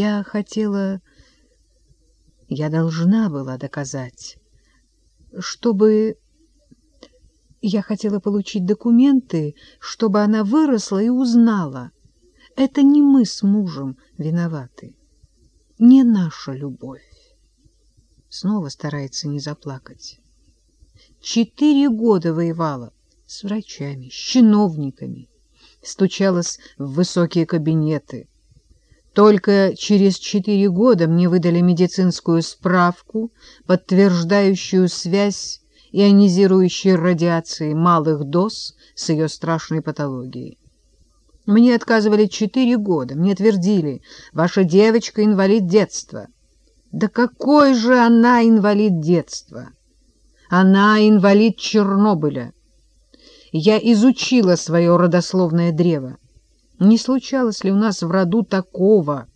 Я хотела... Я должна была доказать, чтобы... Я хотела получить документы, чтобы она выросла и узнала. Это не мы с мужем виноваты, не наша любовь. Снова старается не заплакать. Четыре года воевала с врачами, с чиновниками, стучалась в высокие кабинеты. Только через четыре года мне выдали медицинскую справку, подтверждающую связь ионизирующей радиации малых доз с ее страшной патологией. Мне отказывали четыре года, мне твердили, ваша девочка инвалид детства. Да какой же она инвалид детства? Она инвалид Чернобыля. Я изучила свое родословное древо. Не случалось ли у нас в роду такого?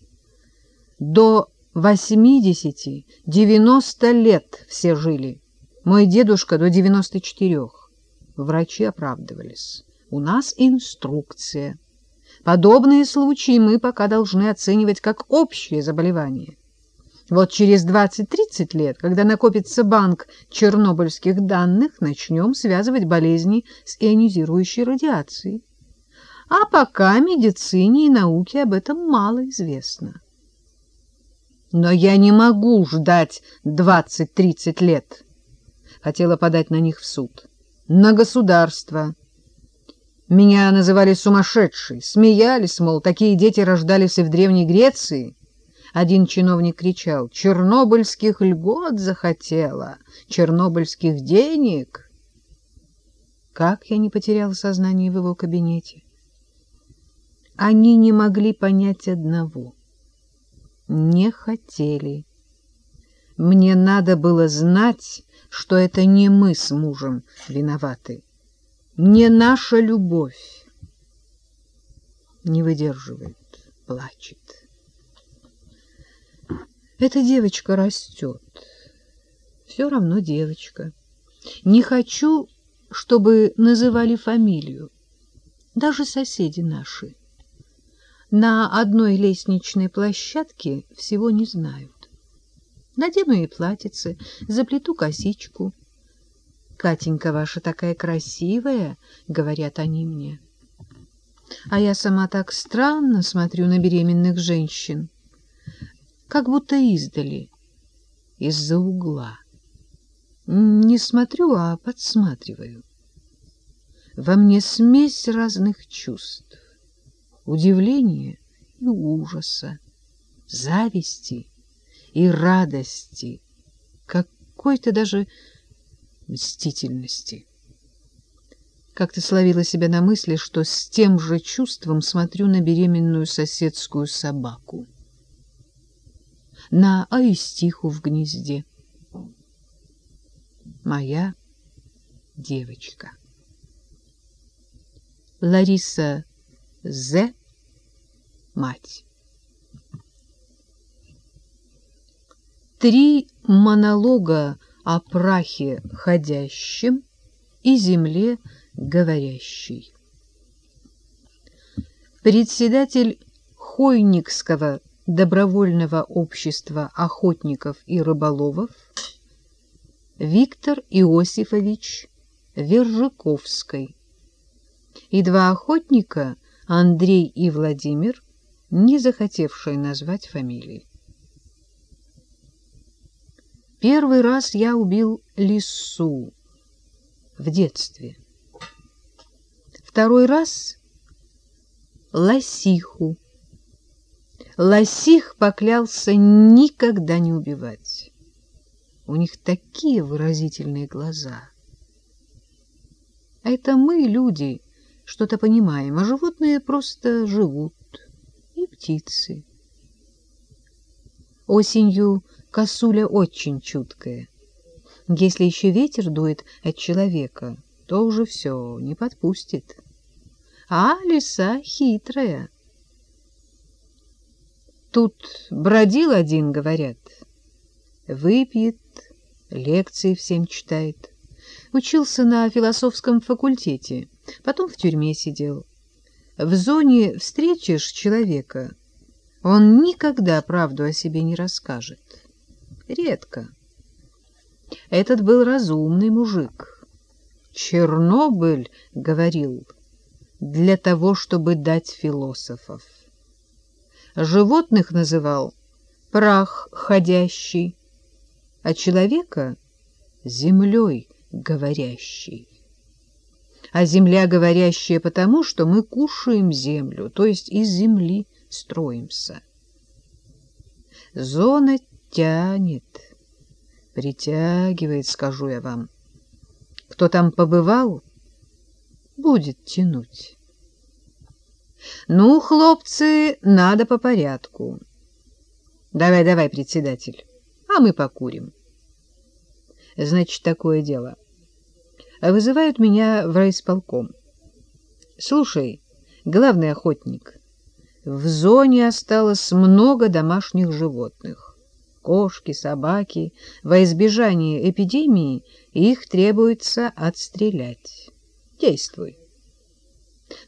До восьмидесяти-девяносто лет все жили. Мой дедушка до девяносто четырех. Врачи оправдывались. У нас инструкция. Подобные случаи мы пока должны оценивать как общее заболевание. Вот через 20-30 лет, когда накопится банк чернобыльских данных, начнем связывать болезни с ионизирующей радиацией. А пока медицине и науке об этом мало известно. Но я не могу ждать 20-30 лет. Хотела подать на них в суд. На государство. Меня называли сумасшедшей, смеялись, мол, такие дети рождались и в Древней Греции. Один чиновник кричал, «Чернобыльских льгот захотела, чернобыльских денег!» Как я не потеряла сознание в его кабинете? Они не могли понять одного. Не хотели. Мне надо было знать, что это не мы с мужем виноваты, не наша любовь. Не выдерживает, плачет. Эта девочка растет. Все равно девочка. Не хочу, чтобы называли фамилию. Даже соседи наши. На одной лестничной площадке всего не знают. Надену ей платьице, заплету косичку. «Катенька ваша такая красивая», — говорят они мне. А я сама так странно смотрю на беременных женщин как будто издали, из-за угла. Не смотрю, а подсматриваю. Во мне смесь разных чувств, удивления и ужаса, зависти и радости, какой-то даже мстительности. Как-то словила себя на мысли, что с тем же чувством смотрю на беременную соседскую собаку на аистиху в гнезде. Моя девочка. Лариса З. Мать. Три монолога о прахе ходящем и земле говорящей. Председатель Хойникского добровольного общества охотников и рыболовов Виктор Иосифович Вержиковской и два охотника Андрей и Владимир, не захотевшие назвать фамилии. Первый раз я убил лису в детстве. Второй раз — лосиху Лосих поклялся никогда не убивать. У них такие выразительные глаза. А это мы, люди, что-то понимаем, а животные просто живут. И птицы. Осенью косуля очень чуткая. Если еще ветер дует от человека, то уже все, не подпустит. А лиса хитрая. Тут бродил один, говорят. Выпьет, лекции всем читает. Учился на философском факультете, потом в тюрьме сидел. В зоне встретишь человека, Он никогда правду о себе не расскажет. Редко. Этот был разумный мужик. Чернобыль, говорил, для того, чтобы дать философов. Животных называл прах ходящий, а человека — землей говорящий. А земля говорящая потому, что мы кушаем землю, то есть из земли строимся. Зона тянет, притягивает, скажу я вам. Кто там побывал, будет тянуть. Ну, хлопцы, надо по порядку. Давай, давай, председатель, а мы покурим. Значит, такое дело. Вызывают меня в райисполком. Слушай, главный охотник, в зоне осталось много домашних животных. Кошки, собаки. Во избежание эпидемии их требуется отстрелять. Действуй.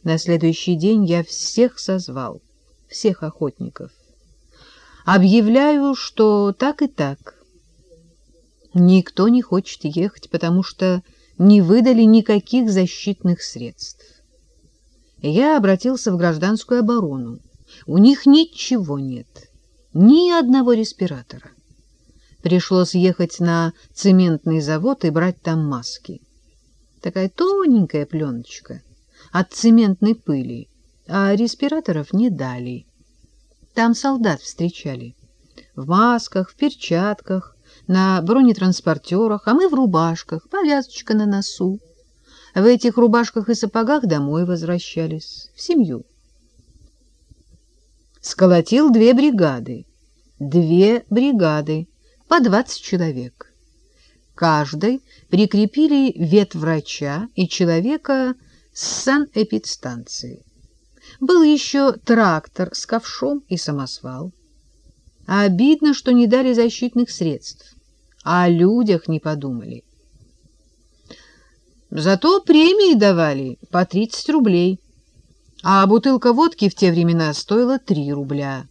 На следующий день я всех созвал, всех охотников. Объявляю, что так и так. Никто не хочет ехать, потому что не выдали никаких защитных средств. Я обратился в гражданскую оборону. У них ничего нет, ни одного респиратора. Пришлось ехать на цементный завод и брать там маски. Такая тоненькая пленочка от цементной пыли, а респираторов не дали. Там солдат встречали. В масках, в перчатках, на бронетранспортерах, а мы в рубашках, повязочка на носу. В этих рубашках и сапогах домой возвращались, в семью сколотил две бригады. Две бригады, по двадцать человек. Каждой прикрепили ветврача и человека с санэпидстанции. Был еще трактор с ковшом и самосвал. А обидно, что не дали защитных средств, а о людях не подумали. Зато премии давали по 30 рублей а бутылка водки в те времена стоила три рубля.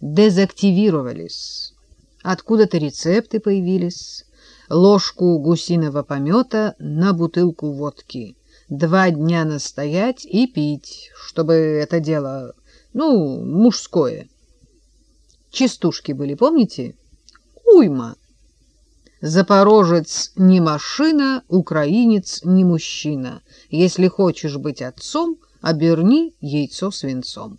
Дезактивировались. Откуда-то рецепты появились. Ложку гусиного помета на бутылку водки. Два дня настоять и пить, чтобы это дело, ну, мужское. Частушки были, помните? Уйма. Запорожец не машина, украинец не мужчина. Если хочешь быть отцом — оберни яйцо свинцом.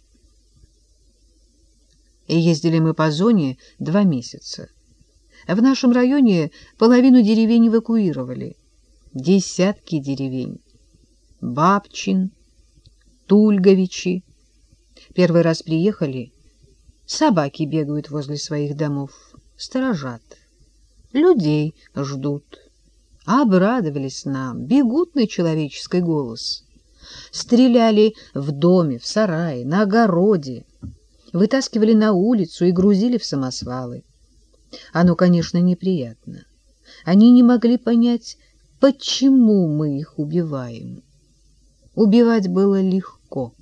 И ездили мы по зоне два месяца. В нашем районе половину деревень эвакуировали. Десятки деревень. Бабчин, Тульговичи. Первый раз приехали, собаки бегают возле своих домов, сторожат. Людей ждут. Обрадовались нам, бегут на человеческий голос — Стреляли в доме, в сарае, на огороде, вытаскивали на улицу и грузили в самосвалы. Оно, конечно, неприятно. Они не могли понять, почему мы их убиваем. Убивать было легко.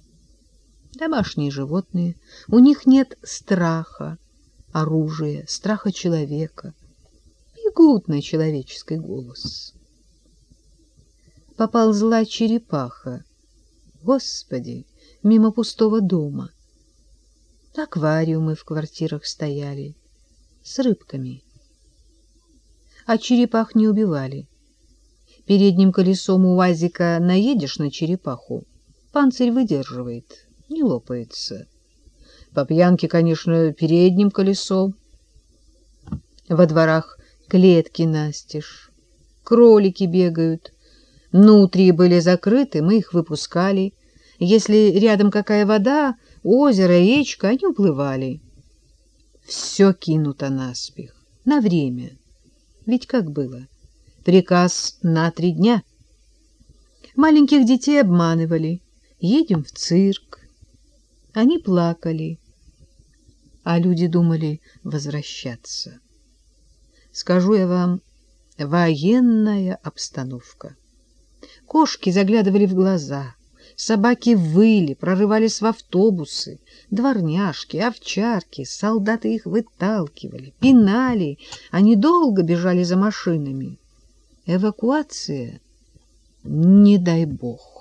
Домашние животные, у них нет страха, оружия, страха человека. Бегут на человеческий голос. Поползла черепаха, Господи, мимо пустого дома. Аквариумы в квартирах стояли с рыбками. А черепах не убивали. Передним колесом УАЗика наедешь на черепаху, панцирь выдерживает, не лопается. По пьянке, конечно, передним колесом. Во дворах клетки настежь, кролики бегают — Нутрии были закрыты, мы их выпускали. Если рядом какая вода, озеро, речка, они уплывали. Все кинуто наспех, на время. Ведь как было? Приказ на три дня. Маленьких детей обманывали. Едем в цирк. Они плакали, а люди думали возвращаться. Скажу я вам, военная обстановка. Кошки заглядывали в глаза, Собаки выли, прорывались в автобусы, дворняжки, овчарки, солдаты их выталкивали, пинали, они долго бежали за машинами. Эвакуация, не дай бог.